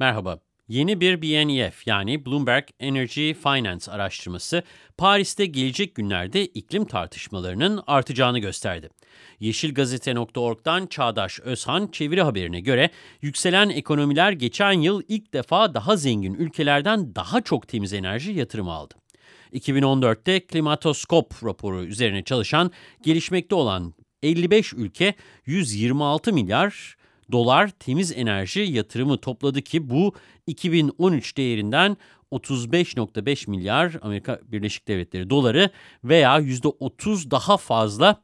Merhaba. Yeni bir BNEF yani Bloomberg Energy Finance araştırması Paris'te gelecek günlerde iklim tartışmalarının artacağını gösterdi. Yeşilgazete.org'dan Çağdaş Özhan çeviri haberine göre yükselen ekonomiler geçen yıl ilk defa daha zengin ülkelerden daha çok temiz enerji yatırımı aldı. 2014'te Klimatoskop raporu üzerine çalışan gelişmekte olan 55 ülke 126 milyar dolar temiz enerji yatırımı topladı ki bu 2013 değerinden 35.5 milyar Amerika Birleşik Devletleri doları veya %30 daha fazla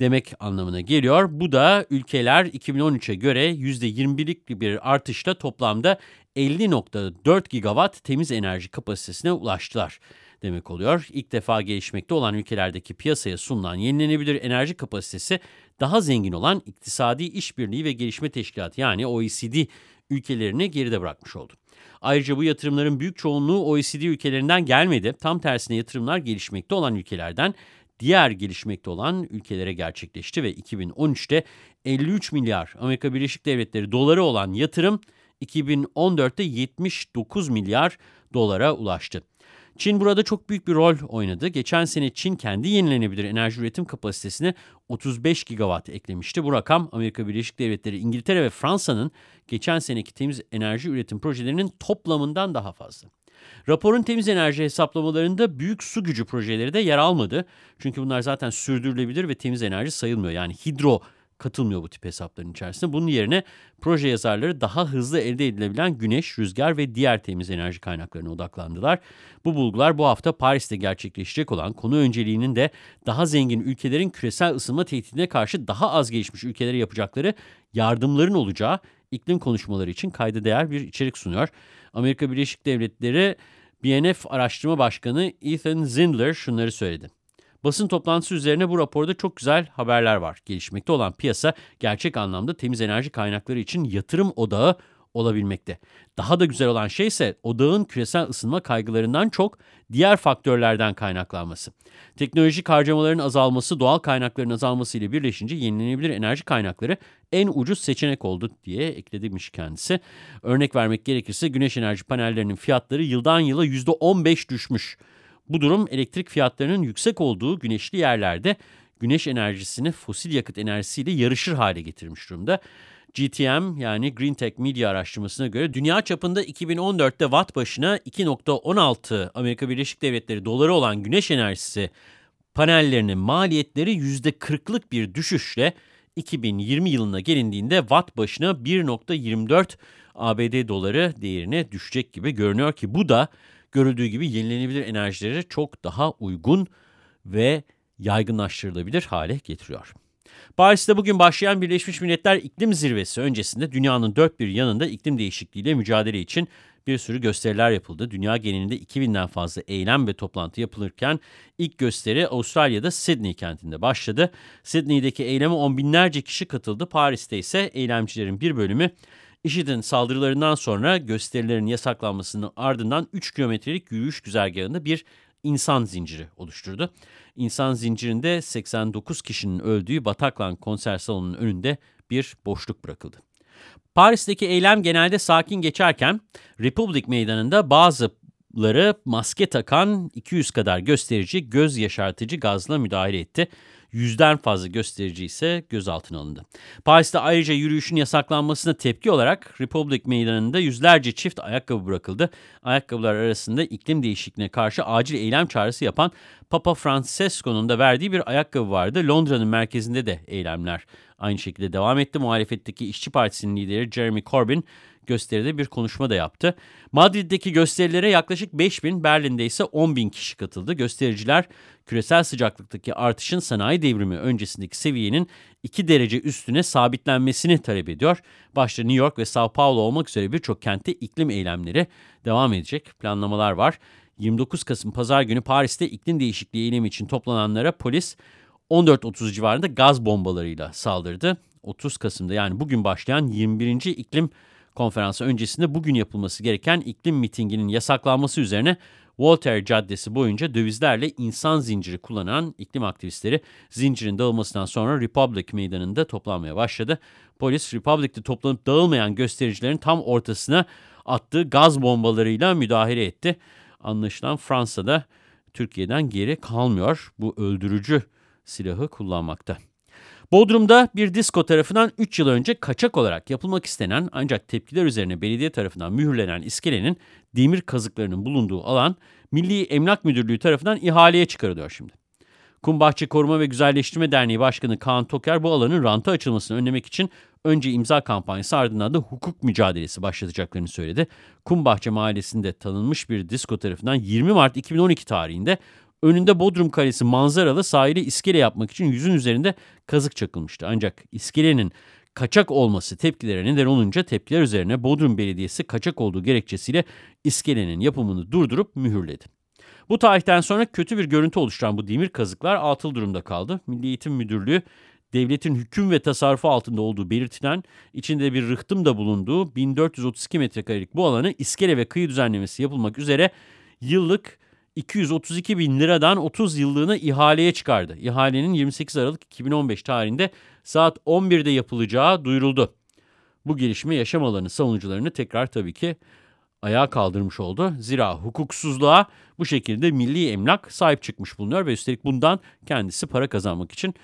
demek anlamına geliyor. Bu da ülkeler 2013'e göre %21'lik bir artışla toplamda 50.4 gigawatt temiz enerji kapasitesine ulaştılar demek oluyor. İlk defa gelişmekte olan ülkelerdeki piyasaya sunulan yenilenebilir enerji kapasitesi daha zengin olan İktisadi İşbirliği ve Gelişme Teşkilatı yani OECD ülkelerini geride bırakmış oldu. Ayrıca bu yatırımların büyük çoğunluğu OECD ülkelerinden gelmedi. Tam tersine yatırımlar gelişmekte olan ülkelerden diğer gelişmekte olan ülkelere gerçekleşti ve 2013'te 53 milyar Amerika Birleşik Devletleri doları olan yatırım 2014'te 79 milyar dolara ulaştı. Çin burada çok büyük bir rol oynadı. Geçen sene Çin kendi yenilenebilir enerji üretim kapasitesine 35 gigawatt eklemişti. Bu rakam Amerika Birleşik Devletleri, İngiltere ve Fransa'nın geçen seneki temiz enerji üretim projelerinin toplamından daha fazla. Raporun temiz enerji hesaplamalarında büyük su gücü projeleri de yer almadı. Çünkü bunlar zaten sürdürülebilir ve temiz enerji sayılmıyor. Yani hidro katılmıyor bu tip hesapların içerisinde. Bunun yerine proje yazarları daha hızlı elde edilebilen güneş, rüzgar ve diğer temiz enerji kaynaklarına odaklandılar. Bu bulgular bu hafta Paris'te gerçekleşecek olan konu önceliğinin de daha zengin ülkelerin küresel ısınma tehdidine karşı daha az gelişmiş ülkelere yapacakları yardımların olacağı iklim konuşmaları için kayda değer bir içerik sunuyor. Amerika Birleşik Devletleri BNF Araştırma Başkanı Ethan Zindler şunları söyledi. Basın toplantısı üzerine bu raporda çok güzel haberler var. Gelişmekte olan piyasa gerçek anlamda temiz enerji kaynakları için yatırım odağı olabilmekte. Daha da güzel olan şey ise odağın küresel ısınma kaygılarından çok diğer faktörlerden kaynaklanması. Teknolojik harcamaların azalması, doğal kaynakların azalması ile birleşince yenilenebilir enerji kaynakları en ucuz seçenek oldu diye eklemiş kendisi. Örnek vermek gerekirse güneş enerji panellerinin fiyatları yıldan yıla %15 düşmüş. Bu durum elektrik fiyatlarının yüksek olduğu güneşli yerlerde güneş enerjisini fosil yakıt enerjisiyle yarışır hale getirmiş durumda. GTM yani Green Tech Media araştırmasına göre dünya çapında 2014'te watt başına 2.16 Amerika Birleşik Devletleri doları olan güneş enerjisi panellerinin maliyetleri %40'lık bir düşüşle 2020 yılına gelindiğinde watt başına 1.24 ABD doları değerine düşecek gibi görünüyor ki bu da görüldüğü gibi yenilenebilir enerjilere çok daha uygun ve yaygınlaştırılabilir hale getiriyor. Paris'te bugün başlayan Birleşmiş Milletler İklim Zirvesi öncesinde dünyanın dört bir yanında iklim değişikliğiyle mücadele için bir sürü gösteriler yapıldı. Dünya genelinde 2000'den fazla eylem ve toplantı yapılırken ilk gösteri Avustralya'da Sydney kentinde başladı. Sydney'deki eyleme on binlerce kişi katıldı. Paris'te ise eylemcilerin bir bölümü IŞİD'in saldırılarından sonra gösterilerin yasaklanmasının ardından 3 kilometrelik yürüyüş güzergahında bir insan zinciri oluşturdu. İnsan zincirinde 89 kişinin öldüğü Bataklan konser salonunun önünde bir boşluk bırakıldı. Paris'teki eylem genelde sakin geçerken Republic Meydanı'nda bazıları maske takan 200 kadar gösterici göz yaşartıcı gazla müdahale etti. Yüzden fazla gösterici ise gözaltına alındı. Paris'te ayrıca yürüyüşün yasaklanmasına tepki olarak Republic Meydanı'nda yüzlerce çift ayakkabı bırakıldı. Ayakkabılar arasında iklim değişikliğine karşı acil eylem çağrısı yapan Papa Francesco'nun da verdiği bir ayakkabı vardı. Londra'nın merkezinde de eylemler aynı şekilde devam etti. Muhalefetteki İşçi Partisi'nin lideri Jeremy Corbyn gösteride bir konuşma da yaptı. Madrid'deki gösterilere yaklaşık 5 bin, Berlin'de ise 10 bin kişi katıldı. Göstericiler küresel sıcaklıktaki artışın sanayi devrimi öncesindeki seviyenin 2 derece üstüne sabitlenmesini talep ediyor. Başta New York ve Sao Paulo olmak üzere birçok kentte iklim eylemleri devam edecek planlamalar var. 29 Kasım Pazar günü Paris'te iklim değişikliği eylemi için toplananlara polis 14.30 civarında gaz bombalarıyla saldırdı. 30 Kasım'da yani bugün başlayan 21. iklim konferansı öncesinde bugün yapılması gereken iklim mitinginin yasaklanması üzerine Voltaire Caddesi boyunca dövizlerle insan zinciri kullanan iklim aktivistleri zincirin dağılmasından sonra Republic Meydanı'nda toplanmaya başladı. Polis Republic'te toplanıp dağılmayan göstericilerin tam ortasına attığı gaz bombalarıyla müdahale etti. Anlaşılan Fransa'da Türkiye'den geri kalmıyor bu öldürücü silahı kullanmakta. Bodrum'da bir disko tarafından 3 yıl önce kaçak olarak yapılmak istenen ancak tepkiler üzerine belediye tarafından mühürlenen iskelenin demir kazıklarının bulunduğu alan Milli Emlak Müdürlüğü tarafından ihaleye çıkarılıyor şimdi. Kumbahçe Koruma ve Güzelleştirme Derneği Başkanı Kaan Toker bu alanın ranta açılmasını önlemek için önce imza kampanyası ardından da hukuk mücadelesi başlatacaklarını söyledi. Kumbahçe Mahallesi'nde tanınmış bir disko tarafından 20 Mart 2012 tarihinde önünde Bodrum Kalesi manzaralı sahili iskele yapmak için yüzün üzerinde kazık çakılmıştı. Ancak iskelenin kaçak olması tepkilere neden olunca tepkiler üzerine Bodrum Belediyesi kaçak olduğu gerekçesiyle iskelenin yapımını durdurup mühürledi. Bu tarihten sonra kötü bir görüntü oluşturan bu demir kazıklar atıl durumda kaldı. Milli Eğitim Müdürlüğü devletin hüküm ve tasarrufu altında olduğu belirtilen, içinde bir rıhtım da bulunduğu 1432 metrekarelik bu alanı iskele ve kıyı düzenlemesi yapılmak üzere yıllık 232 bin liradan 30 yıllığına ihaleye çıkardı. İhalenin 28 Aralık 2015 tarihinde saat 11'de yapılacağı duyuruldu. Bu gelişme yaşam alanı savunucularını tekrar tabii ki ayağa kaldırmış oldu. Zira hukuksuzluğa bu şekilde milli emlak sahip çıkmış bulunuyor ve üstelik bundan kendisi para kazanmak için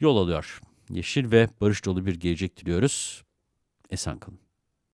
yol alıyor. Yeşil ve barış dolu bir gelecek diliyoruz. Esen kalın.